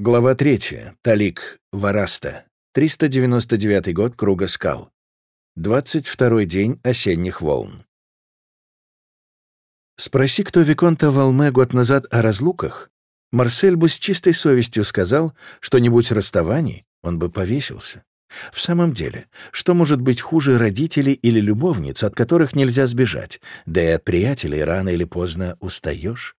Глава 3. Талик. Вараста. 399 год Круга скал. 22 день осенних волн. Спроси, кто Виконта Валме год назад о разлуках, Марсель бы с чистой совестью сказал, что-нибудь расставаний, он бы повесился. В самом деле, что может быть хуже родителей или любовниц, от которых нельзя сбежать, да и от приятелей рано или поздно устаешь?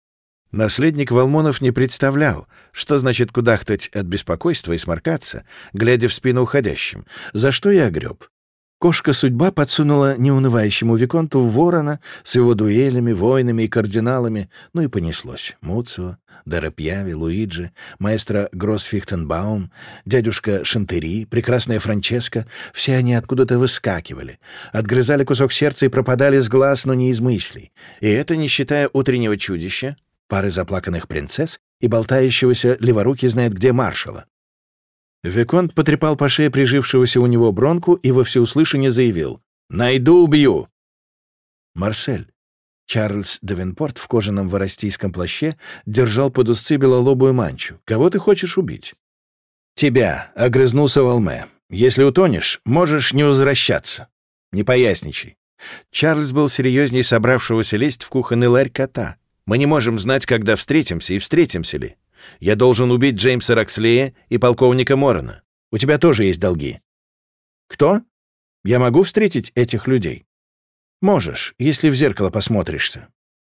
Наследник Волмонов не представлял, что значит кудахтать от беспокойства и сморкаться, глядя в спину уходящим, за что я огреб. Кошка-судьба подсунула неунывающему Виконту ворона с его дуэлями, войнами и кардиналами, ну и понеслось. Муцио, Дарапьяви, Луиджи, маэстро Гроссфихтенбаум, дядюшка Шантери, прекрасная Франческа — все они откуда-то выскакивали, отгрызали кусок сердца и пропадали с глаз, но не из мыслей. И это не считая утреннего чудища, пары заплаканных принцесс и болтающегося леворуки знает где маршала. Виконт потрепал по шее прижившегося у него бронку и во всеуслышание заявил «Найду, убью!» Марсель. Чарльз Давенпорт в кожаном воростийском плаще держал под узцы белолобую манчу. «Кого ты хочешь убить?» «Тебя», — огрызнулся Волме. «Если утонешь, можешь не возвращаться. Не поясничай». Чарльз был серьезней собравшегося лезть в кухонный ларь кота. Мы не можем знать, когда встретимся и встретимся ли. Я должен убить Джеймса Рокслея и полковника Морона. У тебя тоже есть долги». «Кто? Я могу встретить этих людей?» «Можешь, если в зеркало посмотришься».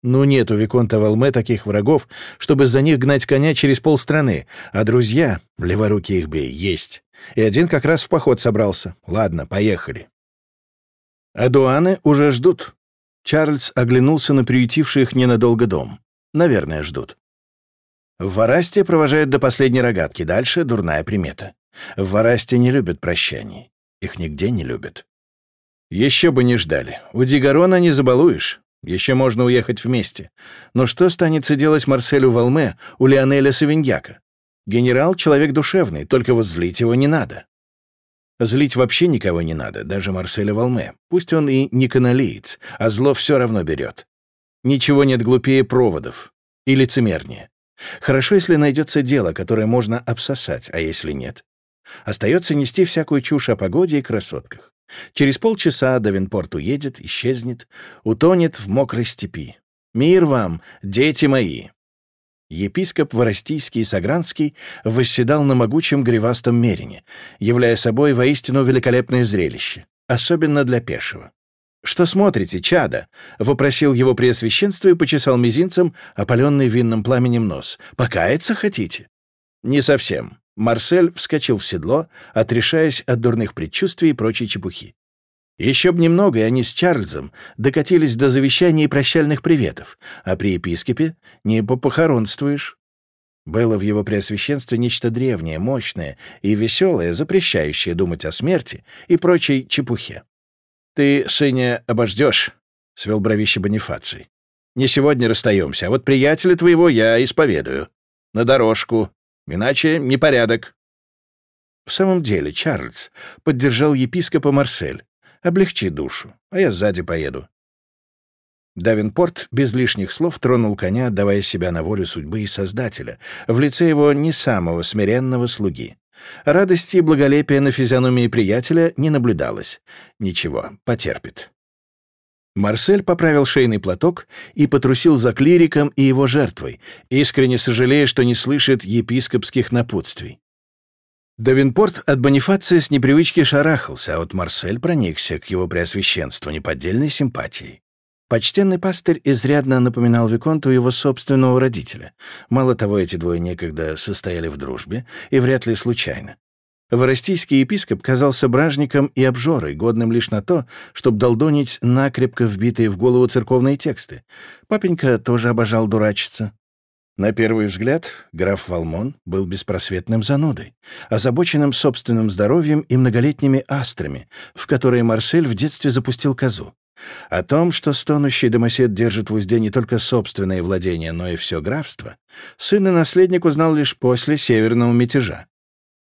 «Ну нет у Виконта Валме таких врагов, чтобы за них гнать коня через полстраны, а друзья, леворуки их бей, есть. И один как раз в поход собрался. Ладно, поехали». «Адуаны уже ждут», Чарльз оглянулся на приютивший их ненадолго дом. Наверное, ждут. В Варасте провожают до последней рогатки, дальше дурная примета. В Варасте не любят прощаний. Их нигде не любят. Еще бы не ждали. У Дигарона не забалуешь. Еще можно уехать вместе. Но что станется делать Марселю Валме у Леонеля Савиньяка? Генерал — человек душевный, только вот злить его не надо. Злить вообще никого не надо, даже Марселя Волме. Пусть он и не каналиец, а зло все равно берет. Ничего нет глупее проводов. И лицемернее. Хорошо, если найдется дело, которое можно обсосать, а если нет? Остается нести всякую чушь о погоде и красотках. Через полчаса Давинпорт уедет, исчезнет, утонет в мокрой степи. Мир вам, дети мои! Епископ Воростийский и Сагранский восседал на могучем гривастом мерине, являя собой воистину великолепное зрелище, особенно для пешего. «Что смотрите, чада?» — вопросил его преосвященство и почесал мизинцем, опаленный винным пламенем нос. «Покаяться хотите?» «Не совсем». Марсель вскочил в седло, отрешаясь от дурных предчувствий и прочей чепухи. Еще б немного, и они с Чарльзом докатились до завещания и прощальных приветов, а при епископе не попохоронствуешь. Было в его преосвященстве нечто древнее, мощное и веселое, запрещающее думать о смерти и прочей чепухе. «Ты, сыне, обождешь», — свел бровище Бонифаций. «Не сегодня расстаемся, а вот приятеля твоего я исповедую. На дорожку, иначе непорядок». В самом деле Чарльз поддержал епископа Марсель, Облегчи душу, а я сзади поеду». Давинпорт без лишних слов тронул коня, отдавая себя на волю судьбы и Создателя, в лице его не самого смиренного слуги. Радости и благолепия на физиономии приятеля не наблюдалось. Ничего, потерпит. Марсель поправил шейный платок и потрусил за клириком и его жертвой, искренне сожалея, что не слышит епископских напутствий. Давинпорт от Бонифация с непривычки шарахался, а вот Марсель проникся к его преосвященству неподдельной симпатией. Почтенный пастырь изрядно напоминал Виконту его собственного родителя. Мало того, эти двое некогда состояли в дружбе, и вряд ли случайно. Воростийский епископ казался бражником и обжорой, годным лишь на то, чтобы долдонить накрепко вбитые в голову церковные тексты. Папенька тоже обожал дурачиться. На первый взгляд граф Валмон был беспросветным занудой, озабоченным собственным здоровьем и многолетними астрами, в которые Марсель в детстве запустил козу. О том, что стонущий домосед держит в узде не только собственные владения, но и все графство, сын и наследник узнал лишь после северного мятежа.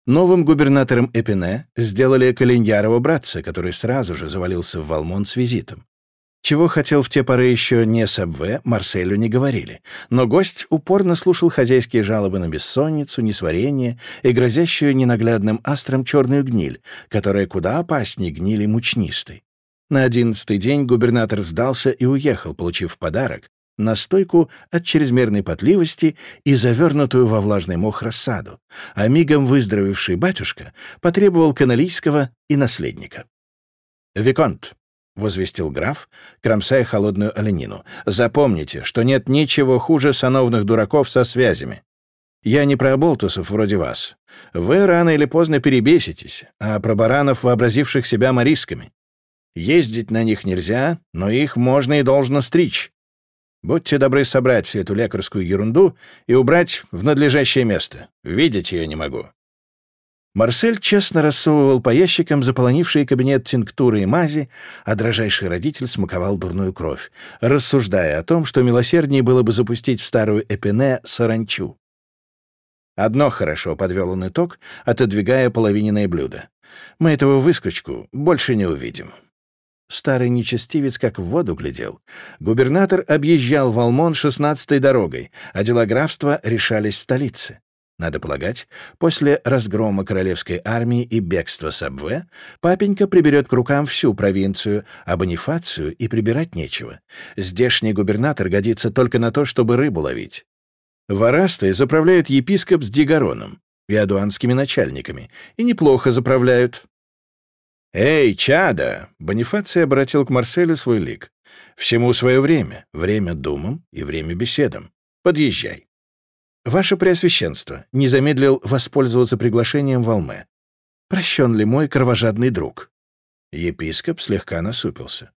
Новым губернатором Эпине сделали Калиньярова братца, который сразу же завалился в Валмон с визитом. Чего хотел в те поры еще не Сабве, Марселю не говорили. Но гость упорно слушал хозяйские жалобы на бессонницу, несварение и грозящую ненаглядным астром черную гниль, которая куда опаснее гнили мучнистой. На одиннадцатый день губернатор сдался и уехал, получив подарок настойку от чрезмерной потливости и завернутую во влажный мох рассаду, а мигом выздоровевший батюшка потребовал каналийского и наследника. «Виконт», — возвестил граф, кромсая холодную оленину. «Запомните, что нет ничего хуже сановных дураков со связями. Я не про оболтусов вроде вас. Вы рано или поздно перебеситесь, а про баранов, вообразивших себя морисками. Ездить на них нельзя, но их можно и должно стричь. Будьте добры собрать всю эту лекарскую ерунду и убрать в надлежащее место. Видеть ее не могу. Марсель честно рассовывал по ящикам заполонившие кабинет тинктуры и мази, а дрожайший родитель смаковал дурную кровь, рассуждая о том, что милосерднее было бы запустить в старую Эпине саранчу. Одно хорошо, — подвел он итог, отодвигая половиненное блюдо. Мы этого выскочку больше не увидим. Старый нечестивец как в воду глядел. Губернатор объезжал Валмон шестнадцатой дорогой, а дела графства решались в столице. Надо полагать, после разгрома королевской армии и бегства Сабве папенька приберет к рукам всю провинцию, а Бонифацию и прибирать нечего. Здешний губернатор годится только на то, чтобы рыбу ловить. Ворастой заправляет епископ с Дигароном и адуанскими начальниками, и неплохо заправляют. «Эй, чада!» — Бонифаций обратил к Марселю свой лик. «Всему свое время. Время думам и время беседам. Подъезжай». «Ваше Преосвященство не замедлил воспользоваться приглашением Волме. Прощен ли мой кровожадный друг?» Епископ слегка насупился.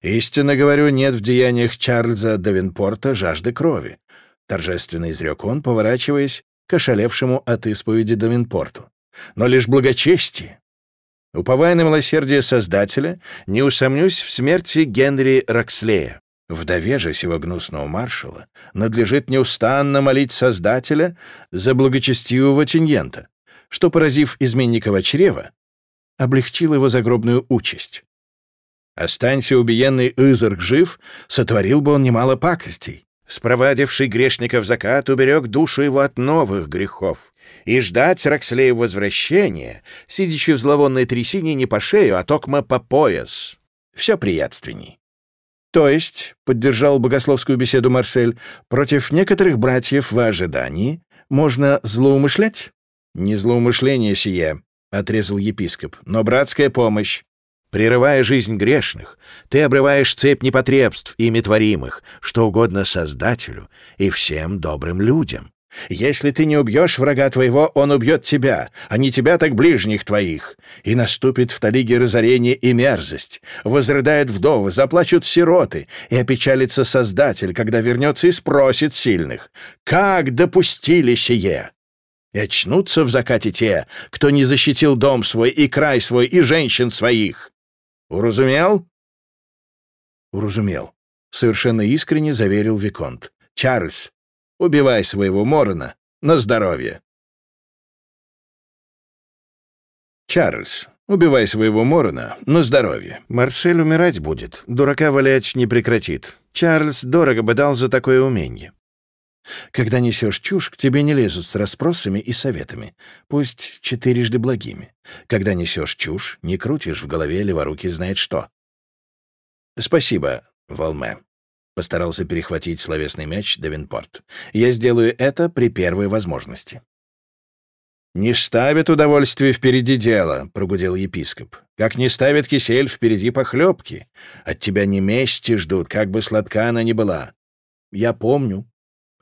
«Истинно говорю, нет в деяниях Чарльза Давинпорта жажды крови», — торжественно изрек он, поворачиваясь к ошалевшему от исповеди Давинпорту. «Но лишь благочестие. Уповая на милосердие Создателя, не усомнюсь в смерти Генри Рокслея. Вдове же сего гнусного маршала надлежит неустанно молить Создателя за благочестивого Тиньента, что, поразив изменникова чрева, облегчил его загробную участь. Останься убиенный Изарк жив, сотворил бы он немало пакостей. Спровадивший грешника в закат уберег душу его от новых грехов. И ждать Рокслея возвращения, сидячи в зловонной трясине не по шею, а токмо по пояс. Все приятственней. То есть, — поддержал богословскую беседу Марсель, — против некоторых братьев в ожидании можно злоумышлять? Не злоумышление сие, — отрезал епископ, — но братская помощь. Прерывая жизнь грешных, ты обрываешь цепь непотребств, ими творимых, что угодно Создателю и всем добрым людям. Если ты не убьешь врага твоего, он убьет тебя, а не тебя, так ближних твоих. И наступит в талиге разорение и мерзость. Возрыдают вдовы, заплачут сироты, и опечалится Создатель, когда вернется и спросит сильных, «Как допустили сие?» И очнутся в закате те, кто не защитил дом свой и край свой и женщин своих. Уразумел? Уразумел. Совершенно искренне заверил Виконт. Чарльз, Убивай своего Морона на здоровье. Чарльз, убивай своего Морона на здоровье. Марсель умирать будет, дурака валять не прекратит. Чарльз дорого бы дал за такое умение. Когда несешь чушь, к тебе не лезут с расспросами и советами, пусть четырежды благими. Когда несешь чушь, не крутишь в голове леворуки знает что. Спасибо, Волме. — постарался перехватить словесный мяч Девинпорт. «Я сделаю это при первой возможности». «Не ставит удовольствие впереди дела», — прогудел епископ. «Как не ставит кисель впереди похлебки. От тебя не мести ждут, как бы сладка она ни была». «Я помню»,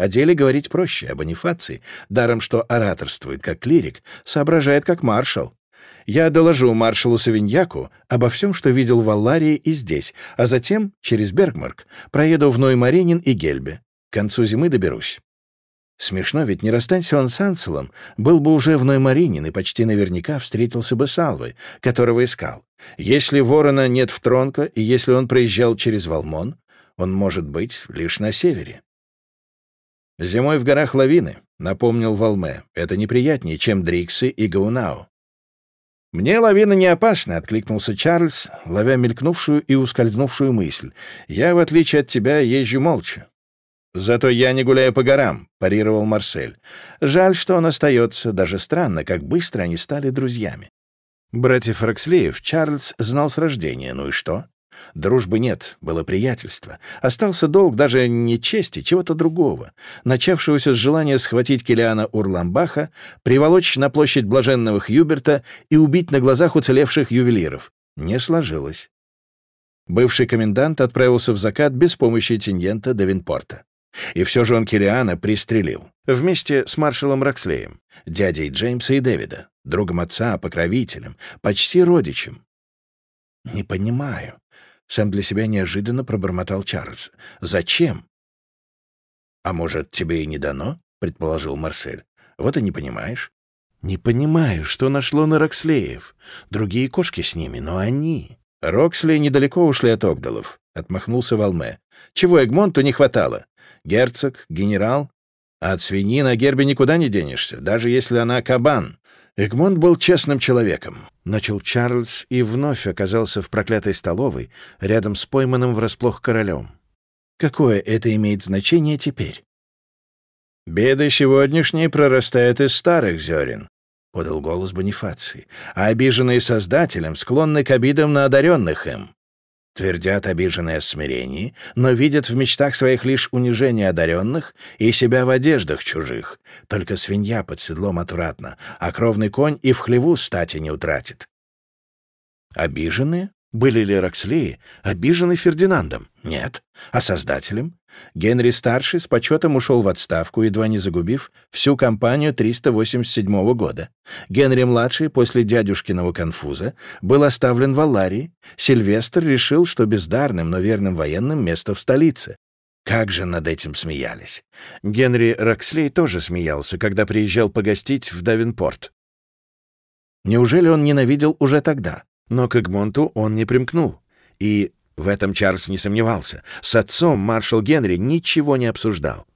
о деле говорить проще, о Бонифации, даром что ораторствует как клирик, соображает как маршал. Я доложу маршалу Савиньяку обо всем, что видел в Алларии и здесь, а затем, через Бергмарк, проеду в Ноймаринин и Гельбе. К концу зимы доберусь. Смешно, ведь не расстанься он с Анселом, был бы уже в Ноймаринин и почти наверняка встретился бы с Алвой, которого искал. Если ворона нет в Тронко, и если он проезжал через Валмон, он может быть лишь на севере. «Зимой в горах лавины», — напомнил Валме. «Это неприятнее, чем Дриксы и Гаунау. «Мне лавина не опасна», — откликнулся Чарльз, ловя мелькнувшую и ускользнувшую мысль. «Я, в отличие от тебя, езжу молча». «Зато я не гуляю по горам», — парировал Марсель. «Жаль, что он остается. Даже странно, как быстро они стали друзьями». Братьев Рокслеев Чарльз знал с рождения, ну и что? Дружбы нет, было приятельство. Остался долг даже не чести, чего-то другого, начавшегося с желания схватить Килиана Урламбаха, приволочь на площадь блаженного Хьюберта и убить на глазах уцелевших ювелиров. Не сложилось. Бывший комендант отправился в закат без помощи Тиньента Давинпорта. И все же он Килиана пристрелил. Вместе с маршалом Рокслеем, дядей Джеймса и Дэвида, другом отца, покровителем, почти родичем. «Не понимаю», сам для себя неожиданно пробормотал Чарльз. «Зачем?» «А может, тебе и не дано?» — предположил Марсель. «Вот и не понимаешь». «Не понимаю, что нашло на Рокслеев. Другие кошки с ними, но они...» «Роксли недалеко ушли от Огдалов», — отмахнулся Валме. «Чего Эгмонту не хватало? Герцог, генерал? А от свиньи на гербе никуда не денешься, даже если она кабан. Эгмонт был честным человеком, начал Чарльз и вновь оказался в проклятой столовой рядом с пойманным врасплох королем. Какое это имеет значение теперь? «Беды сегодняшние прорастают из старых зерен», — подал голос Бонифаций, «а обиженные Создателем склонны к обидам на одаренных им. Твердят обиженные о смирении, но видят в мечтах своих лишь унижение одаренных и себя в одеждах чужих. Только свинья под седлом отвратна, а кровный конь и в хлеву стати не утратит. Обиженные? Были ли Рокслеи обижены Фердинандом? Нет. А создателем? Генри Старший с почетом ушел в отставку, едва не загубив всю кампанию 387 года. Генри Младший после дядюшкиного конфуза был оставлен в Алларии. Сильвестр решил, что бездарным, но верным военным место в столице. Как же над этим смеялись. Генри Рокслей тоже смеялся, когда приезжал погостить в Давинпорт. Неужели он ненавидел уже тогда? Но к Эгмонту он не примкнул. И в этом Чарльз не сомневался. С отцом маршал Генри ничего не обсуждал.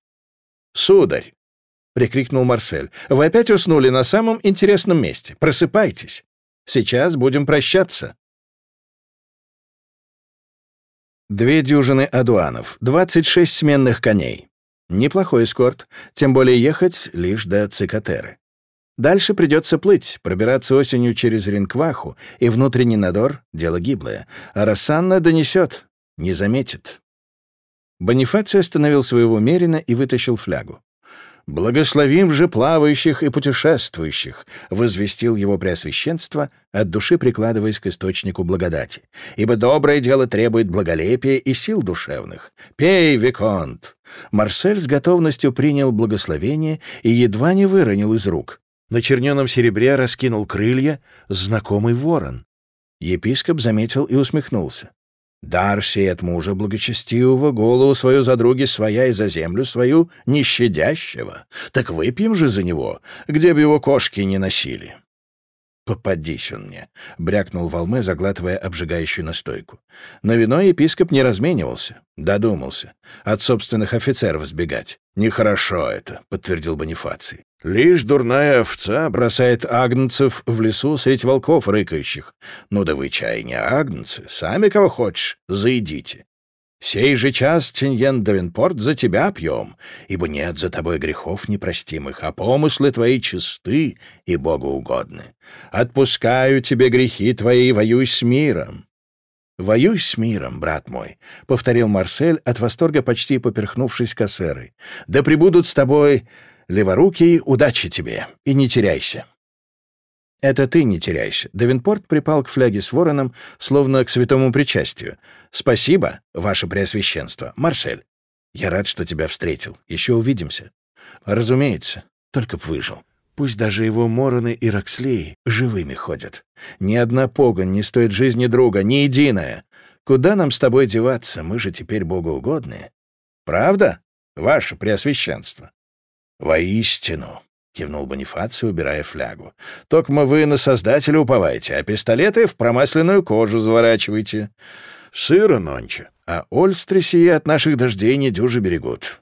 «Сударь!» — прикрикнул Марсель. «Вы опять уснули на самом интересном месте. Просыпайтесь. Сейчас будем прощаться». Две дюжины адуанов, 26 сменных коней. Неплохой эскорт, тем более ехать лишь до Цикатеры. Дальше придется плыть, пробираться осенью через Ринкваху, и внутренний надор — дело гиблое. А Рассанна донесет, не заметит. Бонифаций остановил своего мерина и вытащил флягу. «Благословим же плавающих и путешествующих», — возвестил его преосвященство, от души прикладываясь к источнику благодати. «Ибо доброе дело требует благолепия и сил душевных. Пей, Виконт!» Марсель с готовностью принял благословение и едва не выронил из рук. На черненом серебре раскинул крылья знакомый ворон. Епископ заметил и усмехнулся. «Дар сей от мужа благочестивого, голову свою за други своя и за землю свою, нещадящего. Так выпьем же за него, где бы его кошки не носили». «Попадись он мне», — брякнул Волме, заглатывая обжигающую настойку. Но вино епископ не разменивался, додумался. От собственных офицеров сбегать. «Нехорошо это», — подтвердил Бонифаций. «Лишь дурная овца бросает агнцев в лесу средь волков рыкающих. Ну да вы, чай, не агнцы, сами кого хочешь, заедите. Сей же час, Тиньен Давинпорт, за тебя пьем, ибо нет за тобой грехов непростимых, а помыслы твои чисты и Богу угодны. Отпускаю тебе грехи твои, воюй с миром». «Воюй с миром, брат мой», — повторил Марсель, от восторга почти поперхнувшись кассерой. «Да прибудут с тобой леворукий, удачи тебе, и не теряйся». «Это ты не теряйся». Давинпорт припал к фляге с вороном, словно к святому причастию. «Спасибо, ваше преосвященство, Марсель. Я рад, что тебя встретил. Еще увидимся». «Разумеется, только б выжил. Пусть даже его Мороны и Рокслеи живыми ходят. Ни одна погонь не стоит жизни друга, ни единая. Куда нам с тобой деваться? Мы же теперь богоугодные. Правда, ваше преосвященство?» «Воистину», — кивнул Бонифаций, убирая флягу. «Токма вы на Создателя уповаете, а пистолеты в промасленную кожу заворачиваете. Сыро нонче, а Ольстри от наших дождей не дюже берегут.